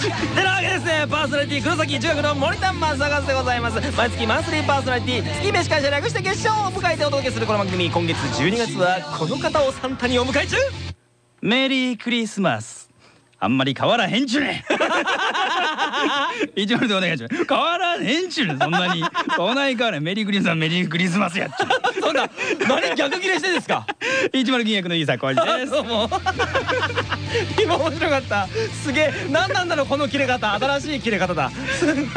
なわけですねパーソナリティ黒崎中学の森田正和でございます。毎月マンスリーパーソナリティ月飯会社略して月賞を迎えてお届けするこの番組。今月12月はこの方をサンタにお迎え中。メリークリスマス。あんまり変わらへんちゅね。一丸でお願いします。変わらへんちゅねそんなに。そんなに変わらメリークリスマスメリークリスマスやっちゅそんな何逆切れしてですか？一丸銀役のいいさこわです。どうも。今面白かった。すげえ。何なんだろうこの切れ方。新しい切れ方だ。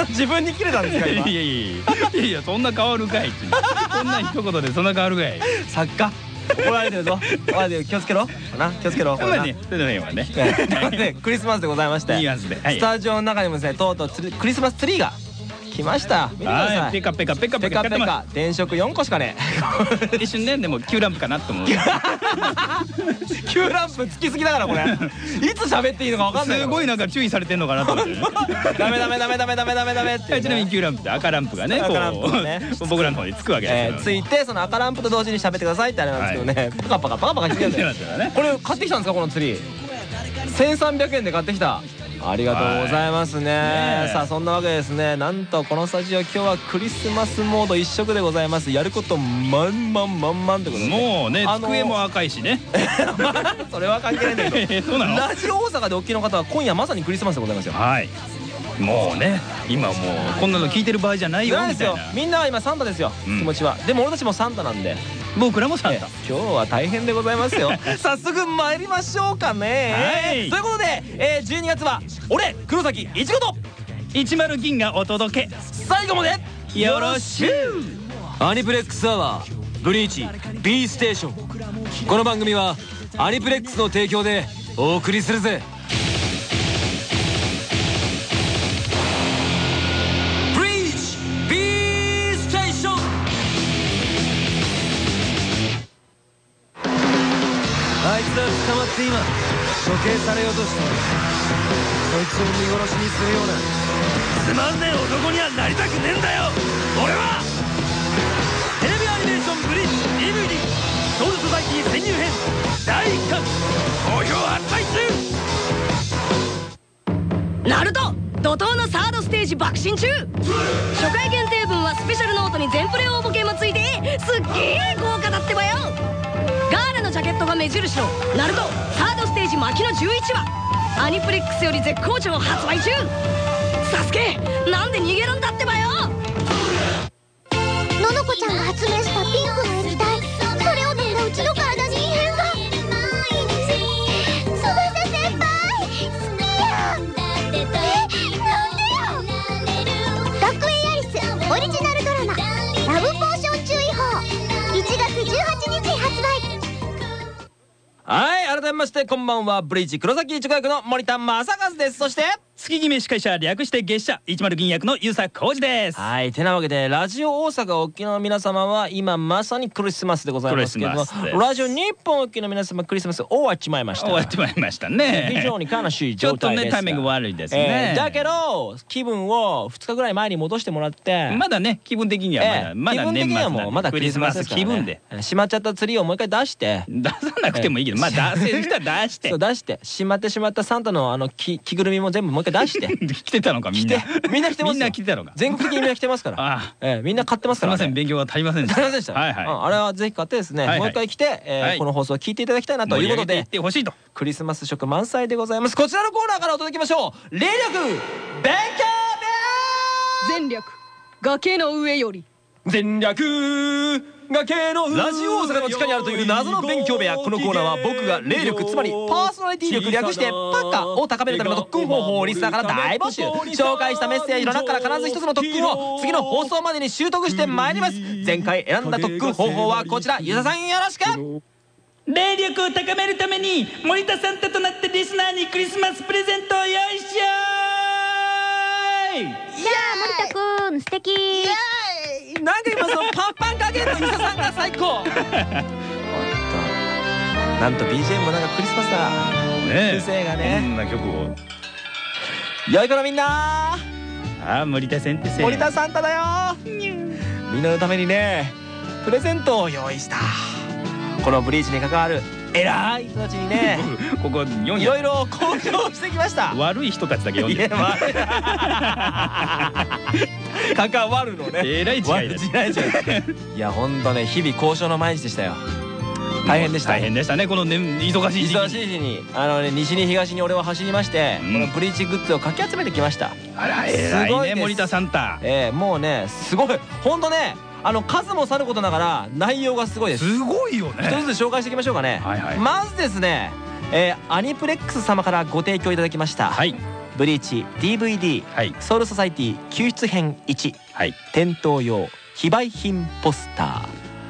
自分に切れたんですか今？いやいやいや。そんな変わるかいっそんな一言でそんな変わるかい。作家。怒られてるぞ。怒られてる気をつけろ。な気をつけろ。まあねそれでね。ねクリスマスでございまして。スタジオの中にもですねとうとうクリスマスツリーが来ました。見てくださはいいペカペカペカペペカ。カペカ電飾4個しかね一瞬ねでもキューランプかなと思う。急ランプつきすぎだからこれ。いつ喋っていいのか分かんないすごいなんか注意されてんのかなと思ってねダメダメダメダメダメダメダメってちなみにキューランプって赤ランプがねこ赤ランプね。う僕らの方につくわけえーですよ。ついてその赤ランプと同時に喋ってくださいってあれなんですけどね。パカパカパカパカしてるんだよ。これ買ってきたんですかこのツリー？1300円で買ってきたありがとうございますね。ねえ。さあそんなわけですねなんとこのスタジオ今日はクリスマスモード一色でございます。やること満々満々ってことでもうねあの机も赤いしね。それは関係ないんだけど ラジオ大阪でお聞きの方は今夜まさにクリスマスでございますよ。はい。もうね今もうこんなの聞いてる場合じゃないよないですよ。みたいな。みんなは今サンタですよ。うん。気持ちは。でも俺たちもサンタなんで僕らもサンえタ今日は大変でございますよ。早速参りましょうかね。はい。ということで、えー、12月は俺黒崎いちごと10銀がお届け。最後までよろしゅう。アニプレックスアワーブリーチ B ステーション。この番組はアニプレックスの提供でお送りするぜあいつは捕まって今処刑されようとしてるそいつを見殺しにするようなつまんねえ男にはなりたくねえんだよ俺はテレビアニメーションブリーチ DVD ソウルソサイティ潜入編第1巻好評発売中ナルト怒涛のサードステージ爆心中。初回限定分はスペシャルノートに全プレ応募券もついてすっげえ豪華だってばよ。ジャケットが目印の「ナルトサードステージ牧の11話」アニプレックスより絶好調発売中。サスケなんで逃げるんだってばよ！ののこちゃんが発明ましてこんばんは。ブリーチ黒崎一護役の森田正和です。そして月決め司会者略して月謝。10銀役の遊佐浩二です。はい。てなわけでラジオ大阪お聞きの皆様は今まさにクリスマスでございますけれどラジオ日本お聞きの皆様クリスマス終わっちまいました終わってまいりましたね。非常に悲しいちょっと状態ですねタイミング悪いですえねーだけど気分を2日ぐらい前に戻してもらってまだね気分的にはまだええまだ年末もうまだクリスマス気分で。しまっちゃったツリーをもう一回出して。出さなくてもいいけどまあ出せる人は出して。そう出して。しまってしまったサンタのあの着着ぐるみも全部もう一回出して。来てたのかみんな。みんな着てますよ。みんな来てたのか。全国的にみんな着てますから。ああ。ええみんな買ってますからね。すみません勉強が足りませんでし足りませんでした。はいはい。うんあれはぜひ買ってですねはいはい。もう一回来てえーはい。この放送を聞いていただきたいなということでてほしいと。クリスマス色満載でございます。こちらのコーナーからお届けしましょう。霊力勉強全力崖の上より全力崖のラジオ大阪の地下にあるという謎の勉強部屋。このコーナーは僕が霊力つまりパーソナリティ力略してパカを高めるための特訓方法をリスナーから大募集。紹介したメッセージの中から必ず一つの特訓を次の放送までに習得してまいります。前回選んだ特訓方法はこちら。ゆざさんよろしく。霊力を高めるために森田サンタとなってリスナーにクリスマスプレゼントを用意しよう。じゃあ森田くん素敵なんか今そのパンパン加減のゆざさんが最高。ほんとなんと BGM もなんかクリスマスだ。ね先生がこねんな曲を。良い子のみんな。ああ森田先生。森田サンタだよ。みんなのためにねプレゼントを用意した。このブリーチに関わる偉い人たちにね。ここ4いろいろ交渉してきました。悪い人たちだけ読んで。関わるのね。えらい違いだ悪い違い違いいやほんとね日々交渉の毎日でしたよ。大変でした。大変でしたね。このね忙しい時期。忙しい日にあのね西に東に俺は走りまして、うん。このブリーチグッズをかき集めてきました。あらす偉ごいね森田サンタ。えー、もうねすごい。ほんとねあの数もさることながら内容がすごいです。すごいよね。一つずつ紹介していきましょうかね、はいはい。まずですね、えーアニプレックス様からご提供いただきました、はい。ブリーチ DVD はい。ソウルソサイティ救出編1はい。店頭用非売品ポスタ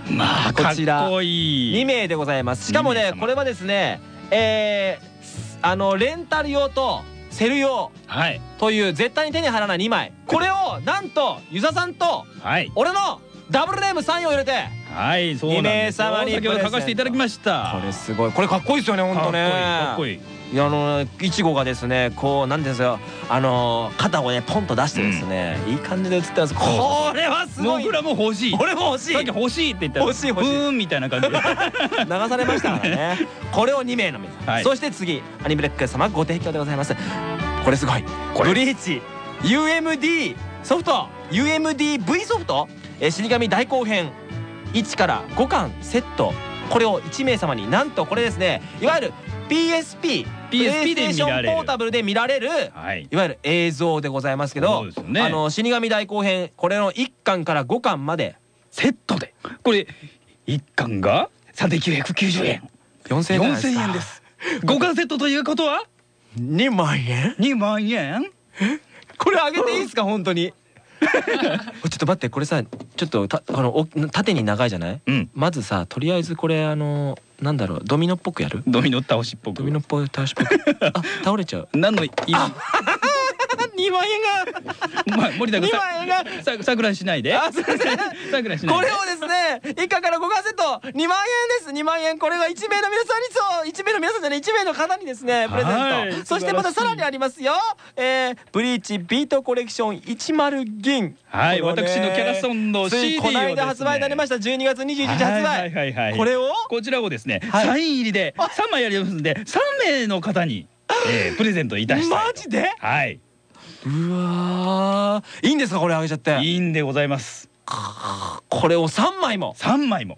まあこちらこいーい。2名でございます。しかもねこれはですねえーあのレンタル用とセル用はい。という絶対に手に入らない2枚。これをなんとユザさんとはい。俺のダブルネームサインを入れて。はいそうなんですよ。二名様に先ほど書かせていただきましたこれすごい。これかっこいいですよね本当ねかっこいいかっこいい。いやあのいちごがですねこうなんですよあの肩をねポンと出してですね、いい感じで映ってます。これはすごい。僕らも欲しい。俺も欲しい。さっき欲しいって言ったら欲しい欲しい。みたいな感じで。流されましたからね。これを2名の皆さん、はい。そして次アニブレック様ご提供でございます。これすごい。これ。ブリーチ UMD ソフト UMDV ソフトえー死神大後編。1から5巻セット。これを1名様になんとこれですねいわゆる PSP PSP で見られる。ポータブルで見られるはい。いわゆる映像でございますけそどね。あの死神大後編これの1巻から5巻までセットで。これ一巻が3990円4000円です4000か円です。5巻セットということは？2万円？2万円？これあげていいですか？本当に ちょっと待ってこれさちょっとたあのお縦に長いじゃない？うん。まずさとりあえずこれあのなんだろうドミノっぽくやる？ドミノ倒しっぽく。ドミノっぽい倒しっぽく。あ倒れちゃう。何の意味2万円が。まあ森田君2万円がささくらしないで。あすいません。さくらしないで。これをですね1巻から5巻セット。2万円です。2万円これが1名の皆さんにそう1名の皆さんじゃない1名の方にですねプレゼント、はい。そしてまたさらにありますよ。えー、ブリーチビートコレクション10銀。はい私のキャラソンのつ CD いをこの間発売になりました。12月21日発売、はいはいはいはい。これを？こちらをですね、はい。サイン入りで3枚ありますんで3名の方に、えープレゼントいたしたいマジで？はいうわー。いいんですかこれあげちゃって。いいんでございます。これを3枚も。3枚も。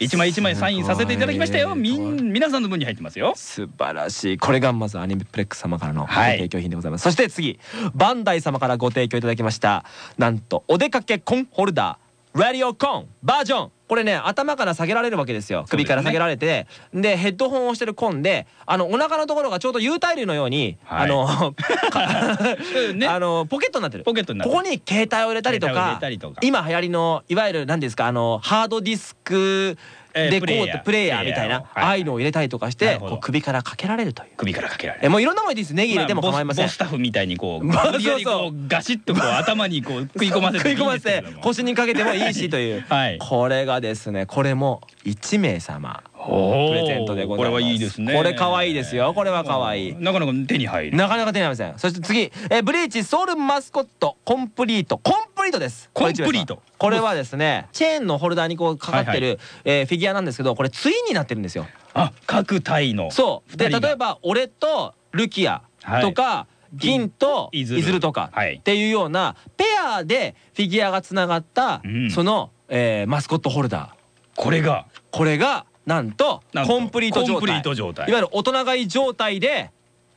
一枚一枚サインさせていただきましたよ。みん皆さんの分に入ってますよ。素晴らしい。これがまずアニメプレックス様からのごはい。提供品でございます、そして次バンダイ様からご提供いただきました。なんとお出かけコンホルダーラディオコンバージョンこれね頭から下げられるわけですよ。首から下げられて。で,、ヘッドホンをしてるコンであのお腹のところがちょうど有袋類のように、はい。あの あのポケットになってる。ポケットになる。ここに携帯を入れたりとかれたりとか。今流行りのいわゆる何ですかあのハードディスクえーでこうプレイヤープレイヤー。みたいなああいうのを入れたりとかして首からかけられるという。首からかけられる。えもういろんなものでいいですネギ入れても構いません。ボスタッフみたいにこうガシッとこう 頭にこう食い込ませて食い込ませて腰にかけてもいいしという。はい。これがですねこれも1名様。プレゼントでございます。これはいいですね。これ可愛いですよ。これは可愛い。なかなか手に入る。なかなか手に入りません。そして次。えーブリーチソウルマスコットコンプリート。コンプリートです。コンプリート。これはですねチェーンのホルダーにこうかかってはいるえーフィギュアなんですけどこれツインになってるんですよ。あ各隊の。そう。で例えば俺とルキアとか、銀とイいずる。ズルとかはい。っていうようなペアでフィギュアがつながったうん。その、えーマスコットホルダー。これが。これがなんとコンプリート状態。ト状態。いわゆる大人買い状態で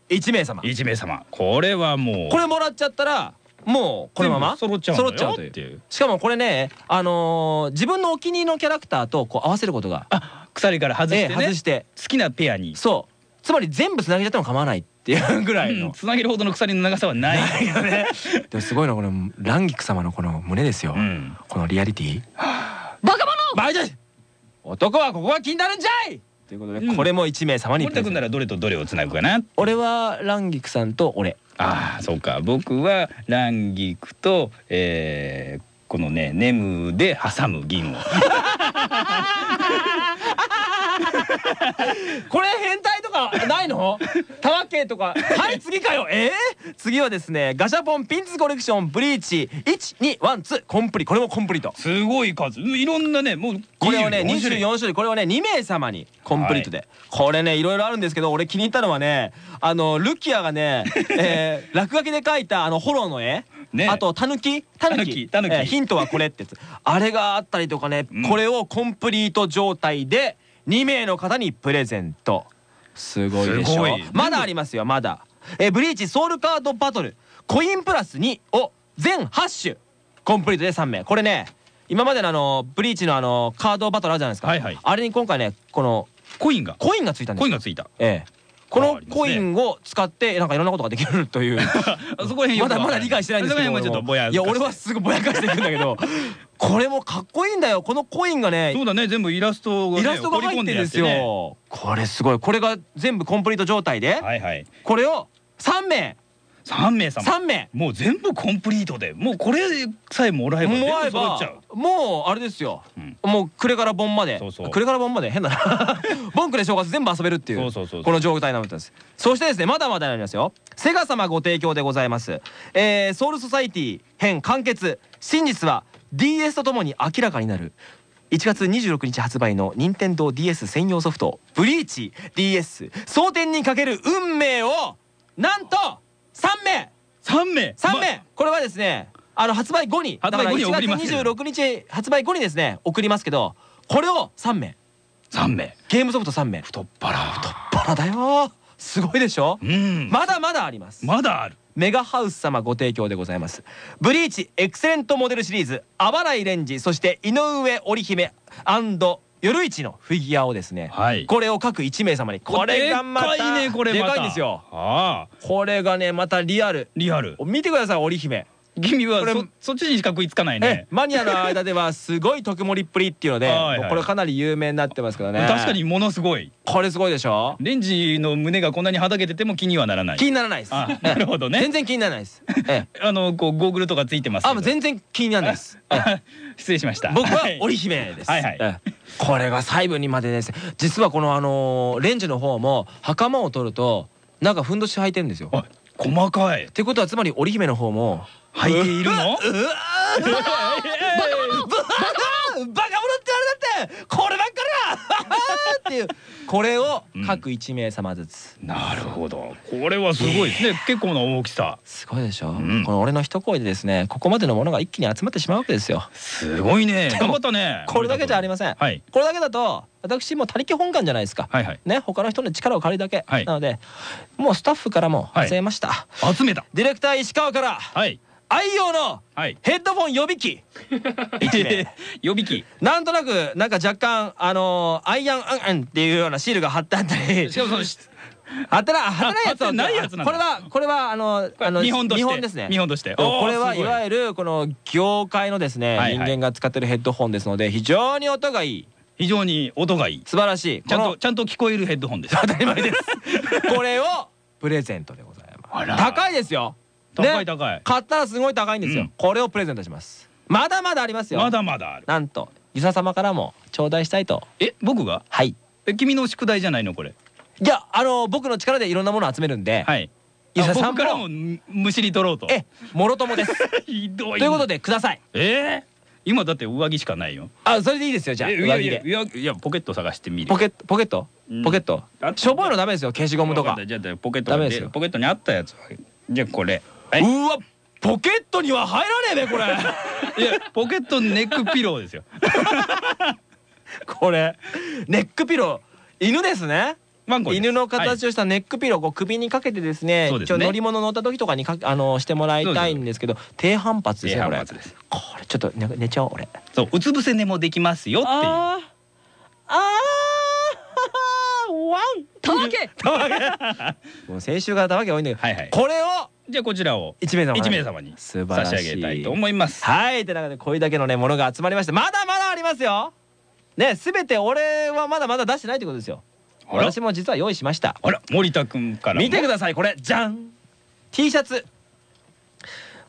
1名様。一名様。これはもう。これもらっちゃったらもうこのまま？揃っちゃうというっていう。しかもこれねあのー自分のお気に入りのキャラクターとこう合わせることが。あ鎖から外してえね。え外して。好きなペアに。そう。つまり全部つなげちゃっても構わないっていうぐらいの。つなげるほどの鎖の長さはない。よね。でもすごいのはこのランギク様のこの胸ですよ、うん。このリアリティ。バカ者！バカ男はここが気になるんじゃいということで、うん。これも1名様に森田君ならどれとどれをつなぐかな？俺はランギクさんと俺ああそうか。僕はランギクと、えー、このねネムで挟む銀を これ変態とかないの？たわけとか。はい次かよ。えー、次はですねガシャポンピンズコレクションブリーチ。1212コンプリ。これもコンプリート。すごい数。いろんなねもうこれをね24種類24種類。これをね2名様にコンプリートで、これねいろいろあるんですけど俺気に入ったのはねあのルキアがね、えー、落書きで描いたあのホローの絵。ね。あとタヌキ。タヌキ。タヌキ。えーヒントはこれってやつ。あれがあったりとかね、うん。これをコンプリート状態で2名の方にプレゼント。すごいでしょ。まだありますよまだ。えーブリーチソウルカードバトル。コインプラス2を全8種コンプリートで3名。これね今までのあのブリーチのあのカードバトルあるじゃないですか、はいはい。あれに今回ねこのコインが。コインがついたんですよ。コインがついた。ええこのコインを使ってなんかいろんなことができるという。あ そこまだまだ理解してないんですけど。いや俺はすぐぼやかしていくんだけど。これもかっこいいんだよ。このコインがね。そうだね。全部イラストがねイラストが入ってるんですよ。これすごい。これが全部コンプリート状態で。ってねはいはい。これを3名3名様。3名。もう全部コンプリートで。もうこれさえもらえば全もらえば部揃っちゃう。もうあれですよ、うん。もうクレからボンまで。そうそう。クレからボンまで。変だな。ボンクレ正月全部遊べるっていう。そうそうそうそう。この状態になってます。そしてですねまだまだありますよ。セガ様ご提供でございます、えーソウルソサイティ編完結。真実は DS とともに明らかになる。1月26日発売の任天堂 d s 専用ソフト「ブリーチ DS 蒼天にかける運命」をなんと3名。3名。3名。これはですねあの発売後に発売後にだから1送ります月26日発売後にですね送りますけどこれを3名。3名。ゲームソフト3名。太っ腹。バラだよ。すごいでしょ？うん。まだまだあります。まだある。メガハウス様ご提供でございます。ブリーチエクセレントモデルシリーズあばらいレンジそして井上織姫夜市のフィギュアをですね、はい。これを各1名様にこれがまた。でっかいねこれでかいんですよ。これがねまたリアル。リアル。見てください織姫君はこれそそっちにしか食いつかないえねマニアの間ではすごい特盛りっぷりっていうのでこれかなり有名になってますけどね。確かにものすごい。これすごいでしょ？レンジの胸がこんなにはだけてても気にはならない。気にならないです。あなるほどね。全然気にならないです。ええ。あのこうゴーグルとかついてますあ全然気にならないです。失礼しました。僕は織姫です。はいはい。ええ。これが細部にまでです。実はこのあのーレンジの方も袴を取るとなんかふんどし履いてるんですよ。あ細かい。ってことはつまり織姫の方も履いているの？バカ者ってあれだってこればっかりだっていうこれを各1名様ずつ。なるほどこれはすごいですね結構な大きさすごいでしょ、んこの俺の一声でですねここまでのものが一気に集まってしまうわけですよすごいね頑張ったねこれだけじゃありません、はいこれだけだと私も他力本願じゃないですか、はいはいね他の人の力を借りるだけ、はいなのでもうスタッフからもはい集めました、集めたディレクター石川からはい愛用のはい。ヘッドフォン予備機。予備機。なんとなくなんか若干あのーアイアンアンっていうようなシールが貼ってあったり。しかもそのし貼ってな貼ってないやつないやつこれはこれはあのあの見本として。見本ですね。見本として。これはい。わるゆるこの業界のですね人間が使ってるヘッドホンですので非常に音がいい。非常に音がいい。素晴らしい。ちゃんことのちゃんと聞こえるヘッドホンです。当たり前です。これをプレゼントでございまあら。す高いですよ高ねい高い。買ったらすごい高いんですよ、うん。これをプレゼントします。まだまだありますよ。まだまだある。なんと遊佐様からも頂戴したいと。え僕が？はい。え君の宿題じゃないのこれ。いやあの僕の力でいろんなものを集めるんで、はい。伊佐さんからももむむしり取ろうと。えもろともです。ひどいということでください。えー？今だって上着しかないよ。あそれでいいですよ。じゃあえ上着で。いやいやポケット探してみるポケットポケット？うん。ポケット？あしょぼいのダメですよ消しゴムとか。じゃあポケットがダメですよ。ポケットにあったやつ。はじゃあこれ。はいうわポケットには入らねえべこれ。いやポケットネックピローですよ。これ。ネックピロー。犬ですね。犬のはい形をしたネックピローこう首にかけてですね一応乗り物乗った時とかにかあのしてもらいたいんですけど低反発です低よこれちょっと寝寝ちゃおう俺。そううつ伏せ寝もできますよっていう。あー。あー。ワン。たわけ。もう先週からたわけ多いんだけど、はいはい。これをじゃあこちらを一名様一名様に差し上げたいと思います。はいって中でこれだけのねものが集まりましてまだまだありますよ。ね全て俺はまだまだ出してないってことですよ。私も実は用意しました。あら森田君からも。見てくださいこれ。じゃん。T シャツ。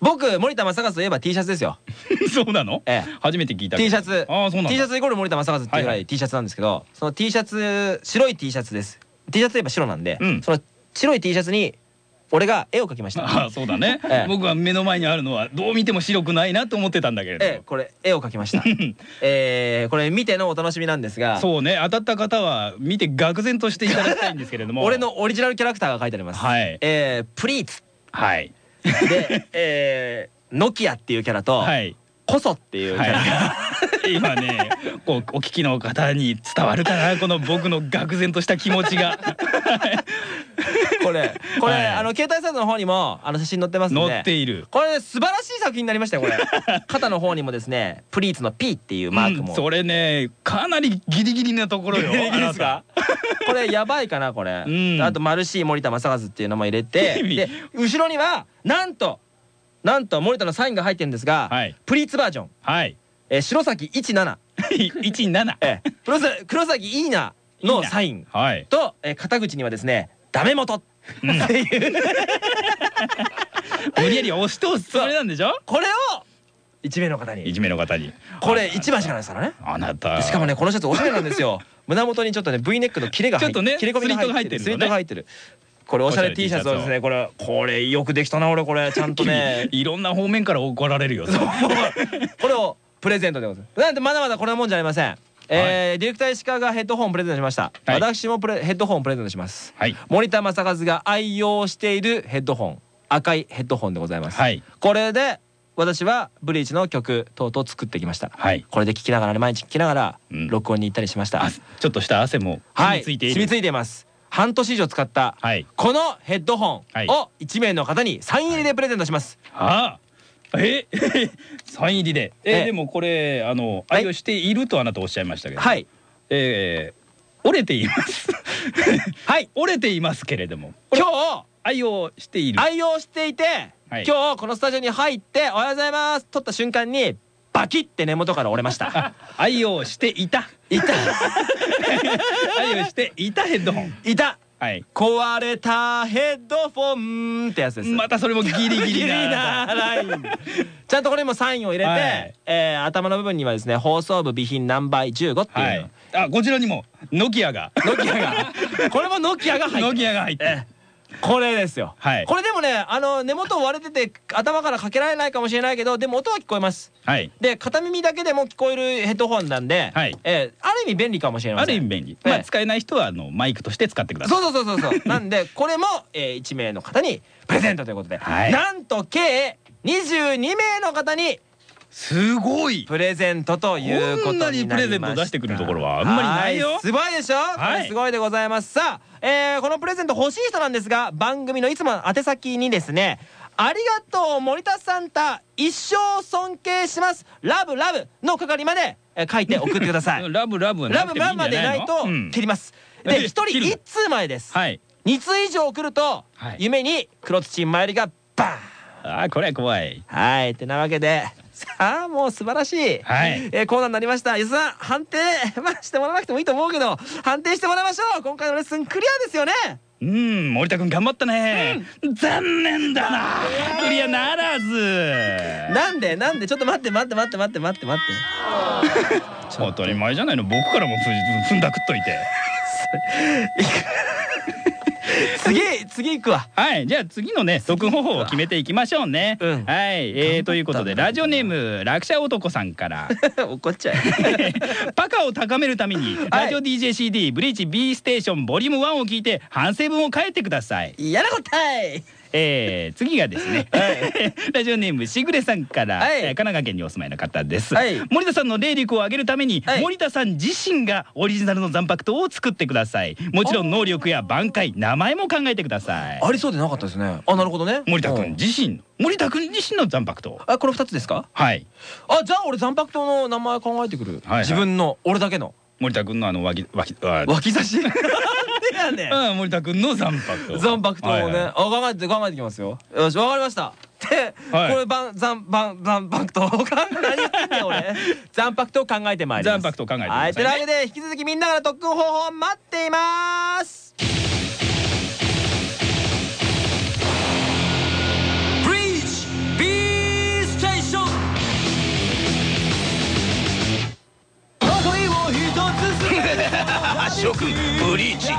僕森田正和といえば T シャツですよ。そうなの？ええ。初めて聞いた T シャツ。ああそうなんだ。T シャツイコール森田正和っていうぐらはいはい。T シャツなんですけどその T シャツ白い T シャツです。T シャツといえば白なんでうん。その白い T シャツに俺が絵を描きました。ああそうだね、ええ。僕は目の前にあるのはどう見ても白くないなと思ってたんだけれど。も、ええこれ絵を描きました。えーこれ見てのお楽しみなんですが。そうね。当たった方は見て愕然としていただきたいんですけれども。俺のオリジナルキャラクターが書いてあります。はい。えープリーツ。はい。でえーノキアっていうキャラとはい。コソっていうキャラが。はい、今ねこうお聞きの方に伝わるかなこの僕の愕然とした気持ちが これこれ、はいあの携帯サイトの方にもあの写真載ってますんで。載っている。これ素晴らしい作品になりましたよこれ。肩の方にもですねプリーツの P っていうマークも、うんそれねかなりギリギリなところよギリギリですか？これやばいかなこれ、うん。あとマルシー森田正和っていうのも入れてで後ろにはなんとなんと森田のサインが入ってるんですが、はい。プリーツバージョン、はい。えー白崎17、17えー、黒崎黒崎いいなのサイン。はい。と、えー肩口にはですねダメ元。っていう。無理やり押し通すつもりなんでしょ？これを1名の方に。一名の方に。これ1枚しかないですからね。あなた。しかもねこのシャツおしゃれなんですよ。胸元にちょっとね V ネックの切れが入ってちょっとね切れ込みが入ってる。スリットが入ってるこれおしゃれ T シャツをですねこれこれよくできたな俺これ。ちゃんとね。いろんな方面から怒られるよ これをプレゼントでございます。なんでまだまだこれはもんじゃありませんえーディレクター石川がヘッドホンプレゼントしました。はい。私もプレヘッドホンプレゼントします。はい。森田正和が愛用しているヘッドホン。赤いヘッドホンでございます。はい。これで私はブリーチの曲等々作ってきました。はい。これで聴きながらね毎日聴きながらうん。録音に行ったりしました。あちょっとした汗もはい染みついている。染みついています。半年以上使ったはい。このヘッドホはい。ンを1名の方にサイン入りでプレゼントします。ああえ？サイン入りで。えええ。でもこれあのはい。愛用しているとあなたおっしゃいましたけど。はい。えー折れています。はい。折れていますけれども。今日愛用している。愛用していてはい。今日このスタジオに入って「おはようございます」撮った瞬間にバキって根元から折れました。愛用していた。いた。愛用していたヘッドホン。いたはい。壊れたヘッドフォンってやつです。またそれもギリギリななライン。ちゃんとこれにもサインを入れて、はい。えー頭の部分にはですね放送部備品ナンバー15っていう。の、はい。あこちらにもノキアが。ノキアが。これもノキアが入ってノるキアが入ってこれですよ、はい。これでもねあの根元割れてて頭からかけられないかもしれないけどでも音は聞こえます。はい。で片耳だけでも聞こえるヘッドホンなんで、はい。えーある意味便利かもしれません。ある意味便利、ええ。まあ使えない人はあのマイクとして使ってください。そうそうそうそうそう。なんでこれも、えー、1名の方にプレゼントということで、はい。なんと計22名の方にすごい。プレゼントというこんなにプレゼント出してくるところはあんまりないよ。はすごいでしょ、はい。すごいでございます。さあ、えーこのプレゼント欲しい人なんですが番組のいつもの宛先にですねありがとう森田サンタ一生尊敬します。ラブラブの係までえー書いて送ってください。ラブラブはラブラブまでゃないいとうん。切ります、えで一人一通前です、はい。2通以上送ると、はい。夢に黒土まよりがバーン。あーこれは怖い。はい。ってなわけでさあもう素晴らしい、はい。えーコーナーになりました。吉田さん判定 まあしてもらわなくてもいいと思うけど判定してもらいましょう。今回のレッスンクリアですよね。うん森田君頑張ったね、残念だな。クリアならず。なんでなんで？ちょっと待って待って待って待って待って。待って 当たり前じゃないの。僕からもふ踏んだくっといて 次次行くわ。はい。じゃあ次のね得方法を決めていきましょうね、うん。はい、えー、ということでラジオネーム落車男さんから。怒っちゃう パカを高めるために、はい。ラジオ DJCD ブリーチ B ステーションボリューム1を聞いて反省文を書いてください。嫌なことはいえー、次がですね、ラジオネームしぐれさんから、はい。えー神奈川県にお住まいの方です、はい。森田さんの霊力を上げるために、はい。森田さん自身がオリジナルの残白刀を作ってください。もちろん能力や挽回名前も考えてください。ありそうでなかったですね。あなるほどね。森田君うん。自身森田君自身の残白刀。あこれ二つですか？はい。あじゃあ俺残白刀の名前考えてくる、はい。自分の俺だけの森田君のあの脇脇あ脇差し？やねん。うん森田君の残白刀残白刀をね、はいはい。あ考えて考えてきますよ。よしわかりました。で、はい。こればん残残残白刀を考え何言ってんだよ俺。残白刀を考えてまいります。残白刀考えてはい。というわけで引き続きみんなから特訓方法を待っています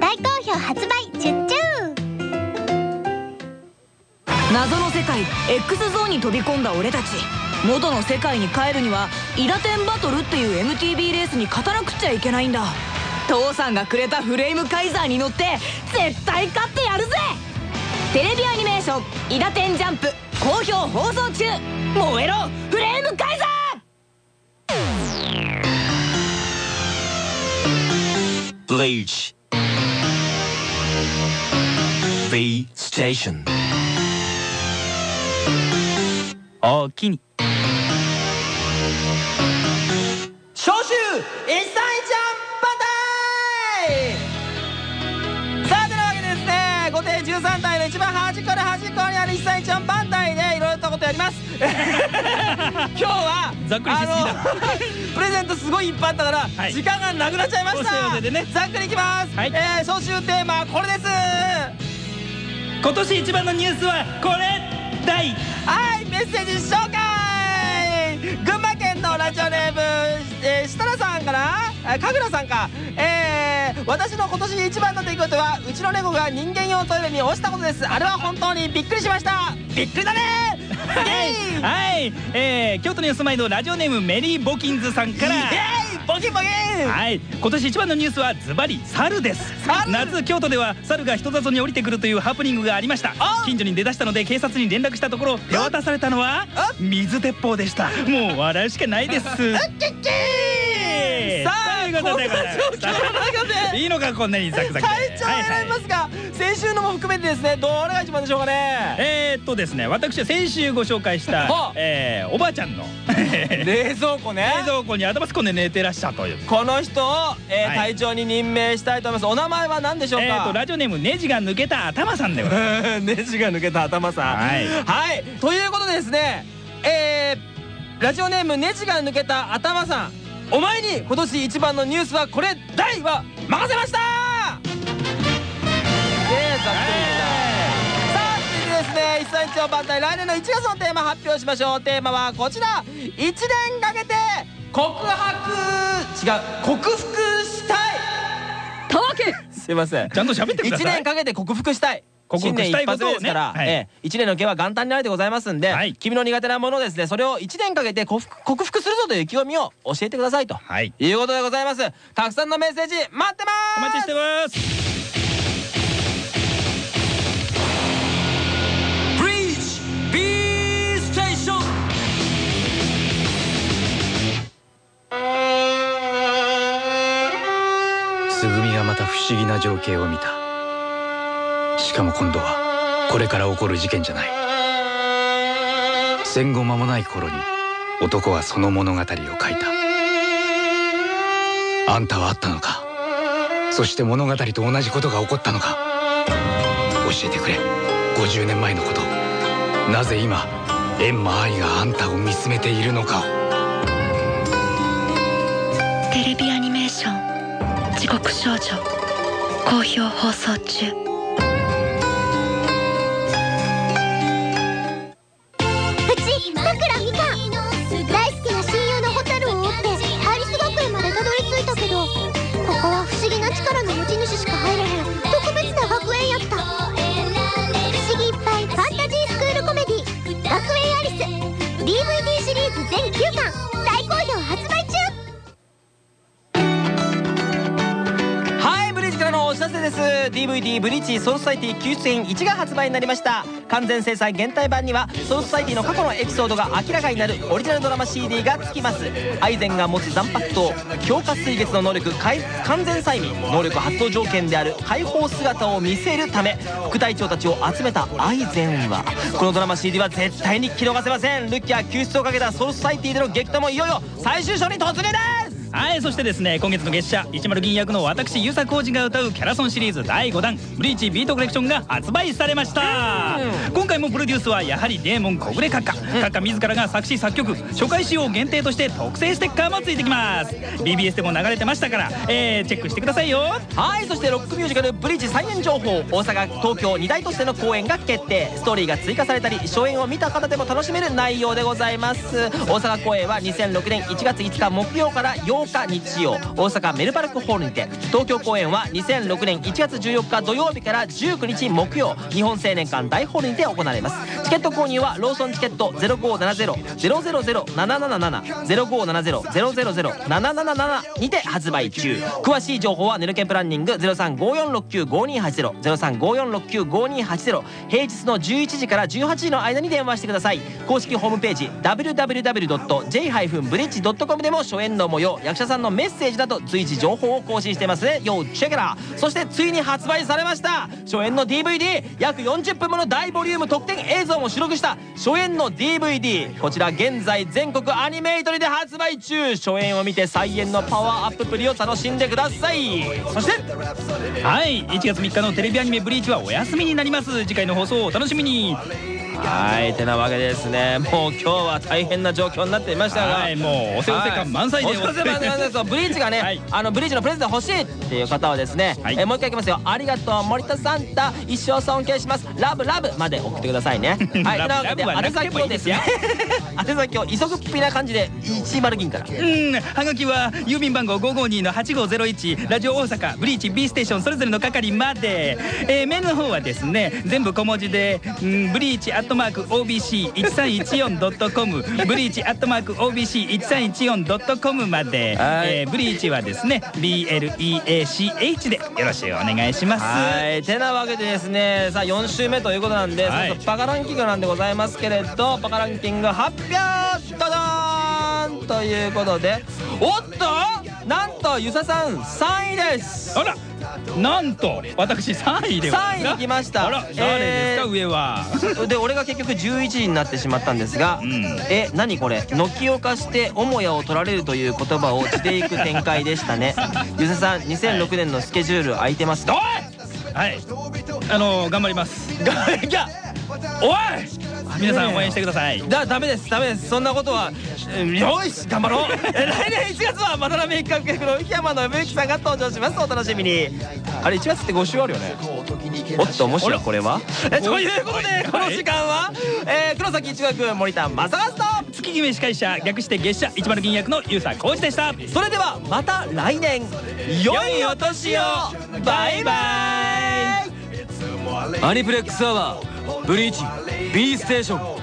大好評発売チュッチュ謎の世界 X ゾーンに飛び込んだ俺たち。元の世界に帰るにはイラテンバトルっていう MTB レースに勝たなくちゃいけないんだ。父さんがくれたフレームカイザーに乗って絶対勝ってやるぜ!テレビアニメーション「イダテンジャンプ」好評放送中!燃えろフレームカイザー! Bleach V Station おおきに。召集一三一番隊さあというわけでですね後手13体の一番端っこで端っこにある一三一番隊でいろいろとことやります。今日はざっくりしすぎだあの プレゼントすごいいっぱいあったから、はい。時間がなくなっちゃいました。ね。ざっくりいきます、はい。えー、招集テーマはこれです今年一番のニュースはこれ第はいメッセージ紹介。群馬県のラジオネーム、えー、設楽さんかなあ神楽さんか。えー、私の今年一番の出来事はうちの猫が人間用トイレに落ちたことです。あれは本当にびっくりしました。びっくりだね。はい、はい。えー、京都にお住まいのラジオネームメリー・ボキンズさんから。イエーイボキンボキンはい。今年一番のニュースはズバリ猿です。猿。夏京都では猿が人里に降りてくるというハプニングがありました。あ近所に出だしたので警察に連絡したところ手渡されたのはあ水鉄砲でした。もう笑うしかないですいうことでいい。いのかこんなにザクザクで体調を選びますが、先週のも含めてですね。どれが一番でしょうかね。えーっとですね私は先週ご紹介し はあ。た、えーおばあちゃんの。冷 冷蔵庫ね。蔵庫に頭突っ込んで寝てらっしゃという。この人を、えーはい。隊長に任命したいと思います。お名前は何でしょうえーっとかラジオネームネジが抜けた頭さんでございます。ネジが抜けた頭さん。はい。はい。ということでですねえー、ラジオネームネジが抜けた頭さんお前に今年一番のニュースはこれ大は任せました！えー、ざっくりしたさあ続いてですね一歳一応番隊来年の1月のテーマ発表しましょう。テーマはこちら。1年かけて告白。違う克服したい。たわけ。すいません。ちゃんと喋ってください。1年かけて克服したい克服したいことをね新年一発目ですから、はい。ええ一年の毛は元旦になるでございますんで、はい。君の苦手なものですねそれを1年かけて克服克服するぞという意気込みを教えてくださいと、はい。い、うことでございます。たくさんのメッセージ待ってます。お待ちしてますブリーチ B ステーションつぐみがまた不思議な情景を見たしかも今度はこれから起こる事件じゃない。戦後間もない頃に男はその物語を書いた。あんたはあったのか？そして物語と同じことが起こったのか？教えてくれ。50年前のこと。なぜ今閻魔愛があんたを見つめているのか？テレビアニメーション「地獄少女」好評放送中。DVD BLEACH ソウル・ソサエティ救出編1が発売になりました。完全生産限定版にはソウル・ソサエティの過去のエピソードが明らかになるオリジナルドラマ CD が付きます。アイゼンが持つ残白と強化水月の能力完全催眠能力発動条件である解放姿を見せるため副隊長たちを集めたアイゼンはこのドラマ CD は絶対に聞き逃せません。ルキア救出をかけたソウル・ソサエティでの激闘もいよいよ最終章に突入ですはいそしてですね今月の月謝市丸ギン役の私遊佐浩二が歌うキャラソンシリーズ第5弾「 BLEACH BEAT COLLECTION」が発売されました。今回もプロデュースはやはりデーモン小暮閣下。閣下自らが作詞作曲初回使用限定として特製ステッカーもついてきます。BBS でも流れてましたから、えー、チェックしてくださいよ。はいそしてロックミュージカル「ブリーチ」再演情報大阪東京2大都市での公演が決定。ストーリーが追加されたり初演を見た方でも楽しめる内容でございます。大阪公演は2006年1月5日木曜から8日日曜大阪メルパルクホールにて東京公演は2006年1月14日土曜日から19日木曜日本青年館大ホールにて行われます。チケット購入はローソンチケット0570-000-777-0570-000-777にて発売中。詳しい情報はネルケンプランニング0354695280 0354695280平日の11時から18時の間に電話してください。公式ホームページ www.j-bridge.com でも初演の模様役者さんのメッセージなど随時情報を更新してますね。要チェケラそしてついに発売されました。初演の DVD 約40分もの大ボリューム特典映像も収録した。初演の DVD こちら現在全国アニメイトリで発売中。初演を見て再演のパワーアッププリを楽しんでください。そしてはい。1月3日のテレビアニメ「ブリーチ」はお休みになります。次回の放送をお楽しみに。はいてなわけですね。もう今日は大変な状況になっていましたが。はいもうおせおせ感満載でおせおせ感満載ですブリーチがね、はい。あのブリーチのプレゼント欲しいっていう方はですね、はい。えーもう一回いきますよ。ありがとう森田サンタ一生尊敬します。ラブラブまで送ってくださいね。はいてなわけで宛先をですね 宛先を急ぐっぴな感じで10銀から。うんはがきは郵便番号552-8501ラジオ大阪ブリーチ B ステーションそれぞれの係まで、えーメールの方はですね全部小文字で、うん、ブリーチアットマーク OBC1314.com ブリーチアットマーク OBC1314.com まで、はい。えーブリーチはですね BLEACH でよろしくお願いします。はい。てなわけでですねさあ4週目ということなんで、はい。そろそろバカランキングなんでございますけれどバカランキング発表ドドーンということでおっとなんとゆささん3位です。あらなんと私3位でござい3位に来ました。あら誰ですか、えー上は。で俺が結局11位になってしまったんですが、うん。え何これ？軒を貸して母屋を取られるという言葉を地でいく展開でしたね。ゆささん2006年のスケジュール空いてますか？はい。あの 頑張ります。いやおい皆さん応援してください。だダメです。ダメです。そんなことはうんよし頑張ろう。え来年1月はまたらめ企画役の浮山信之さんが登場します。お楽しみに。あれ1月って5週あるよね。おっともしやこれは？えということでこの時間は、えー黒崎一学森田正和と月決め司会者略して月謝一丸銀役のユーサー浩二でした。それではまた来年。良いお年を。バイバイ。アニプレックスアワーブリーチ B ステーション。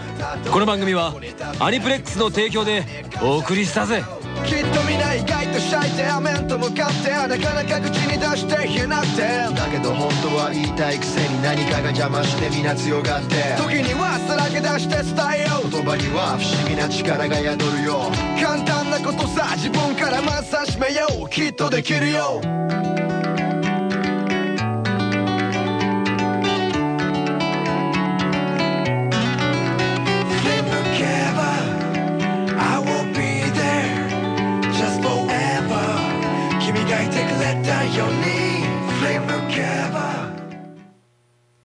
この番組はアニプレックスの提供でお送りしたぜ。きっとみんな意外とシャイで面と向かってなかなか口に出して言えなくて。だけど本当は言いたいくせに何かが邪魔してみんな強がって。時にはさらけ出して伝えよう。言葉には不思議な力が宿るよ簡単なことさ自分からまず始めよう。きっとできるよ。